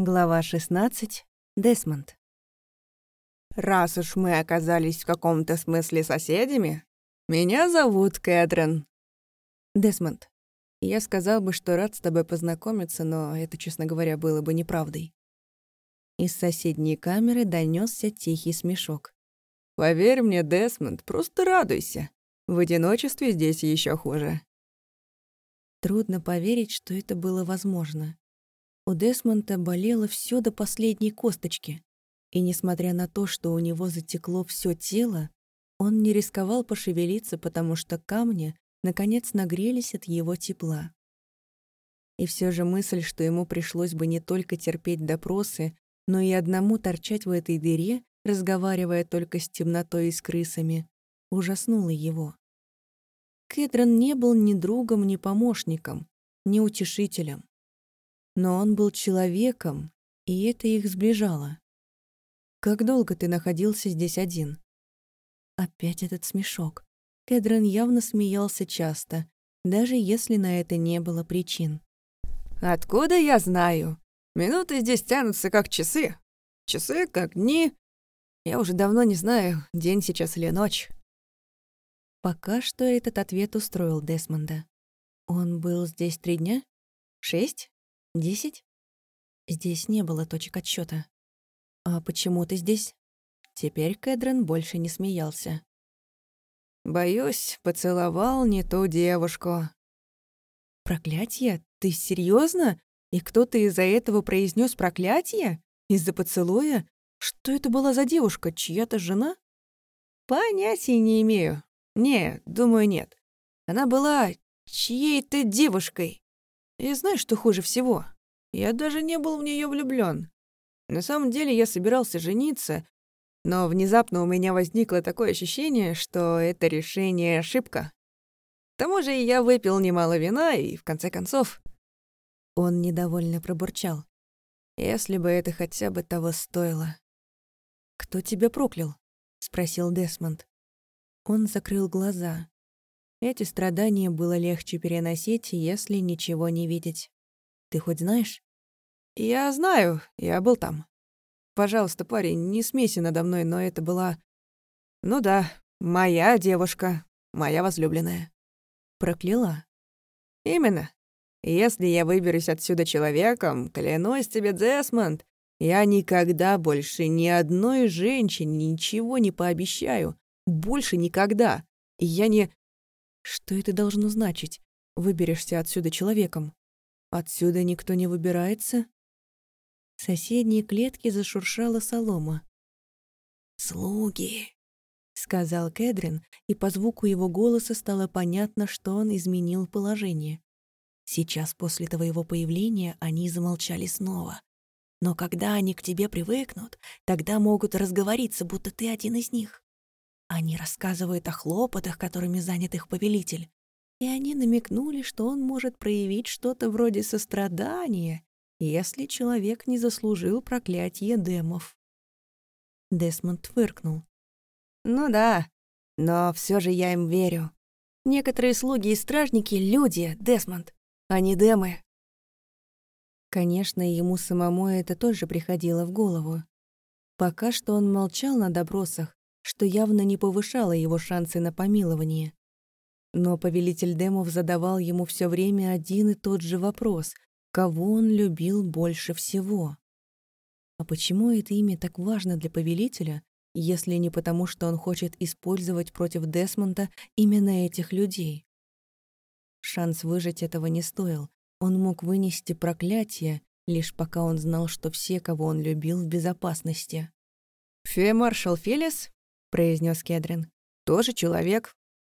Глава 16. Десмонд. «Раз уж мы оказались в каком-то смысле соседями, меня зовут Кэтрин». Десмонд. Я сказал бы, что рад с тобой познакомиться, но это, честно говоря, было бы неправдой. Из соседней камеры донесся тихий смешок. «Поверь мне, Десмонд, просто радуйся. В одиночестве здесь еще хуже». Трудно поверить, что это было возможно. У Десмонта болело все до последней косточки, и несмотря на то, что у него затекло все тело, он не рисковал пошевелиться, потому что камни наконец нагрелись от его тепла. И все же мысль, что ему пришлось бы не только терпеть допросы, но и одному торчать в этой дыре, разговаривая только с темнотой и с крысами, ужаснула его. Кэтрин не был ни другом, ни помощником, ни утешителем но он был человеком, и это их сближало. «Как долго ты находился здесь один?» Опять этот смешок. Кедрон явно смеялся часто, даже если на это не было причин. «Откуда я знаю? Минуты здесь тянутся как часы. Часы как дни. Я уже давно не знаю, день сейчас или ночь». Пока что этот ответ устроил Десмонда. Он был здесь три дня? Шесть? Десять? Здесь не было точек отсчета. А почему ты здесь? Теперь Кэдрен больше не смеялся. Боюсь, поцеловал не ту девушку. Проклятие? Ты серьезно? И кто-то из-за этого произнес проклятие? Из-за поцелуя? Что это была за девушка? Чья-то жена? Понятия не имею. Не, думаю, нет. Она была чьей-то девушкой. И знаешь, что хуже всего? Я даже не был в нее влюблен. На самом деле я собирался жениться, но внезапно у меня возникло такое ощущение, что это решение ошибка. К тому же я выпил немало вина, и в конце концов... Он недовольно пробурчал. Если бы это хотя бы того стоило. «Кто тебя проклял?» — спросил Десмонд. Он закрыл глаза. Эти страдания было легче переносить, если ничего не видеть. Ты хоть знаешь? Я знаю, я был там. Пожалуйста, парень, не смейся надо мной, но это была... Ну да, моя девушка, моя возлюбленная. Прокляла? Именно. Если я выберусь отсюда человеком, клянусь тебе, Десмонд, я никогда больше ни одной женщине ничего не пообещаю. Больше никогда. И я не... Что это должно значить? Выберешься отсюда человеком. Отсюда никто не выбирается? В соседней клетке зашуршала солома. «Слуги», — сказал Кэдрин, и по звуку его голоса стало понятно, что он изменил положение. Сейчас после твоего появления они замолчали снова. Но когда они к тебе привыкнут, тогда могут разговориться, будто ты один из них. Они рассказывают о хлопотах, которыми занят их повелитель. И они намекнули, что он может проявить что-то вроде сострадания, если человек не заслужил проклятие демов. Десмонд фыркнул. «Ну да, но все же я им верю. Некоторые слуги и стражники — люди, Десмонд, а не демы». Конечно, ему самому это тоже приходило в голову. Пока что он молчал на допросах, что явно не повышало его шансы на помилование. Но повелитель демов задавал ему все время один и тот же вопрос — кого он любил больше всего? А почему это имя так важно для повелителя, если не потому, что он хочет использовать против Десмонта именно этих людей? Шанс выжить этого не стоил. Он мог вынести проклятие, лишь пока он знал, что все, кого он любил, в безопасности. «Фе-маршал Фелис — произнес Кедрин. «Тоже человек.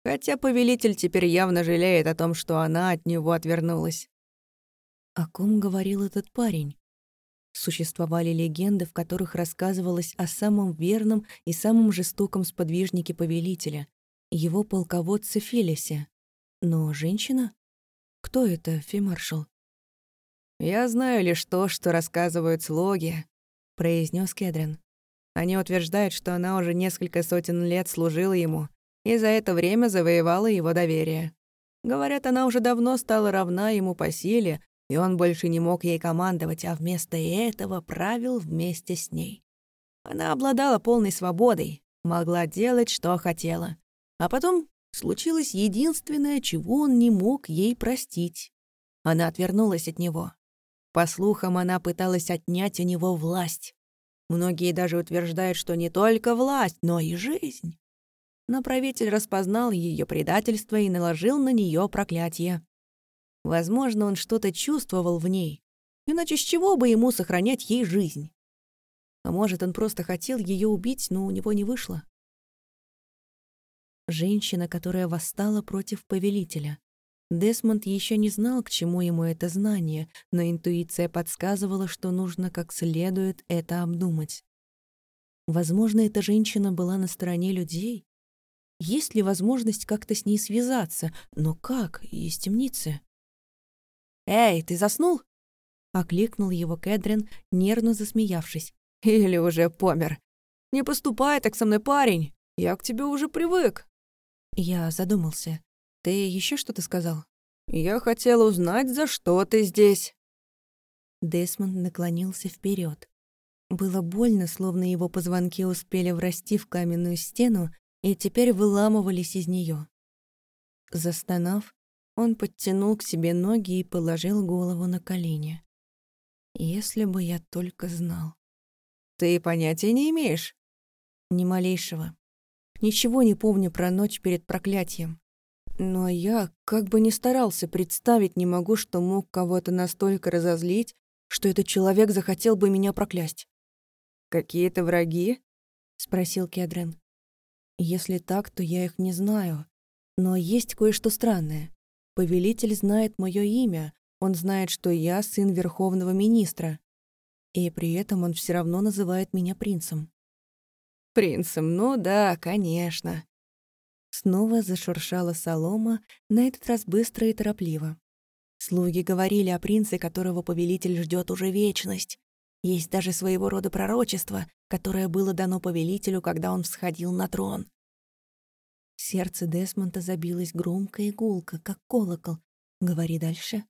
Хотя повелитель теперь явно жалеет о том, что она от него отвернулась». О ком говорил этот парень? Существовали легенды, в которых рассказывалось о самом верном и самом жестоком сподвижнике повелителя, его полководце Фелисе. Но женщина? Кто это, фемаршал? «Я знаю лишь то, что рассказывают слуги», — произнес Кедрин. Они утверждают, что она уже несколько сотен лет служила ему и за это время завоевала его доверие. Говорят, она уже давно стала равна ему по силе, и он больше не мог ей командовать, а вместо этого правил вместе с ней. Она обладала полной свободой, могла делать, что хотела. А потом случилось единственное, чего он не мог ей простить. Она отвернулась от него. По слухам, она пыталась отнять у него власть. Многие даже утверждают, что не только власть, но и жизнь. Но правитель распознал ее предательство и наложил на нее проклятие. Возможно, он что-то чувствовал в ней, иначе с чего бы ему сохранять ей жизнь? А может, он просто хотел ее убить, но у него не вышло. Женщина, которая восстала против повелителя. Десмонд еще не знал, к чему ему это знание, но интуиция подсказывала, что нужно как следует это обдумать. Возможно, эта женщина была на стороне людей? Есть ли возможность как-то с ней связаться? Но как? Из темницы? «Эй, ты заснул?» — окликнул его Кэдрин, нервно засмеявшись. «Или уже помер? Не поступай так со мной, парень! Я к тебе уже привык!» Я задумался. Ты еще что-то сказал? Я хотел узнать, за что ты здесь. Десмонд наклонился вперед. Было больно, словно его позвонки успели врасти в каменную стену и теперь выламывались из нее. Застонав, он подтянул к себе ноги и положил голову на колени. Если бы я только знал. Ты понятия не имеешь? Ни малейшего. Ничего не помню про ночь перед проклятием. Но я, как бы ни старался, представить не могу, что мог кого-то настолько разозлить, что этот человек захотел бы меня проклясть. «Какие-то враги?» — спросил Кедрин. «Если так, то я их не знаю. Но есть кое-что странное. Повелитель знает мое имя, он знает, что я сын Верховного Министра. И при этом он все равно называет меня принцем». «Принцем, ну да, конечно», Снова зашуршала солома, на этот раз быстро и торопливо. Слуги говорили о принце, которого повелитель ждет уже вечность. Есть даже своего рода пророчество, которое было дано повелителю, когда он всходил на трон. Сердце Десмонта забилось громко и гулко, как колокол. Говори дальше.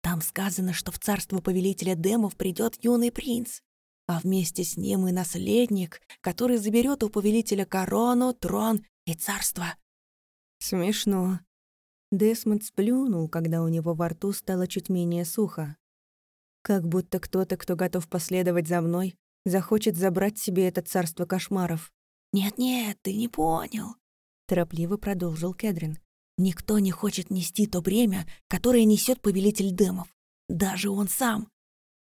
Там сказано, что в царство повелителя демов придет юный принц, а вместе с ним и наследник, который заберет у повелителя корону, трон и царство. Смешно. Десмонд сплюнул, когда у него во рту стало чуть менее сухо. Как будто кто-то, кто готов последовать за мной, захочет забрать себе это царство кошмаров. «Нет-нет, ты не понял», — торопливо продолжил Кедрин. «Никто не хочет нести то бремя, которое несет повелитель дымов. Даже он сам.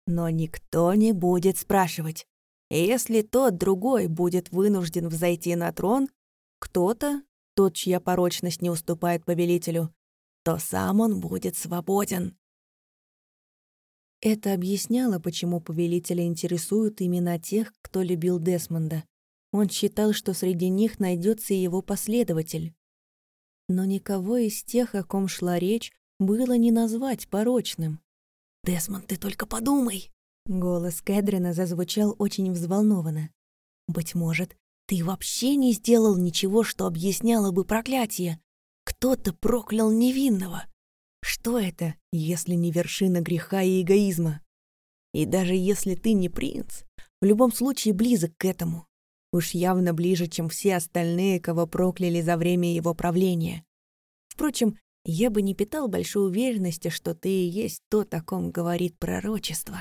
Но никто не будет спрашивать. И если тот другой будет вынужден взойти на трон, кто-то, тот, чья порочность не уступает повелителю, то сам он будет свободен. Это объясняло, почему повелителя интересуют именно тех, кто любил Десмонда. Он считал, что среди них найдется и его последователь. Но никого из тех, о ком шла речь, было не назвать порочным. «Десмонд, ты только подумай!» Голос Кэдрина зазвучал очень взволнованно. «Быть может, ты вообще не сделал ничего, что объясняло бы проклятие. Кто-то проклял невинного. Что это, если не вершина греха и эгоизма? И даже если ты не принц, в любом случае близок к этому. Уж явно ближе, чем все остальные, кого прокляли за время его правления. Впрочем, я бы не питал большой уверенности, что ты и есть то, о ком говорит пророчество.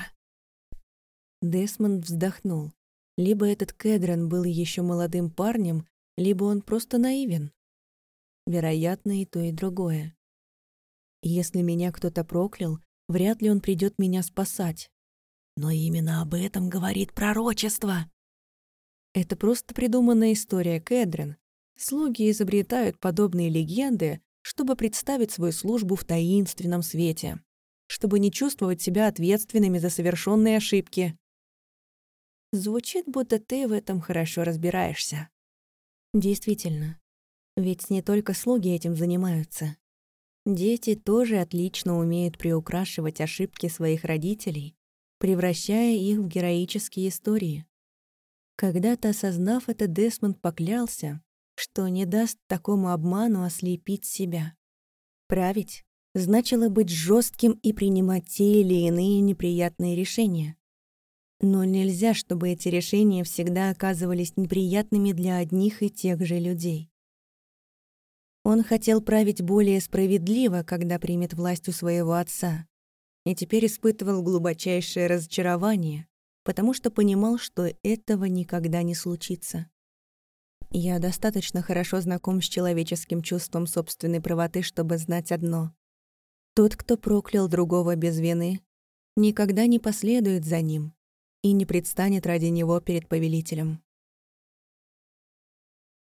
Десмонд вздохнул. Либо этот Кедрон был еще молодым парнем, либо он просто наивен. Вероятно, и то, и другое. Если меня кто-то проклял, вряд ли он придет меня спасать. Но именно об этом говорит пророчество. Это просто придуманная история Кэдрин. Слуги изобретают подобные легенды, чтобы представить свою службу в таинственном свете, чтобы не чувствовать себя ответственными за совершенные ошибки. Звучит, будто ты в этом хорошо разбираешься. Действительно. Ведь не только слуги этим занимаются. Дети тоже отлично умеют приукрашивать ошибки своих родителей, превращая их в героические истории. Когда-то осознав это, Десмонд поклялся, что не даст такому обману ослепить себя. Править значило быть жестким и принимать те или иные неприятные решения. Но нельзя, чтобы эти решения всегда оказывались неприятными для одних и тех же людей. Он хотел править более справедливо, когда примет власть у своего отца, и теперь испытывал глубочайшее разочарование, потому что понимал, что этого никогда не случится. Я достаточно хорошо знаком с человеческим чувством собственной правоты, чтобы знать одно. Тот, кто проклял другого без вины, никогда не последует за ним и не предстанет ради него перед повелителем.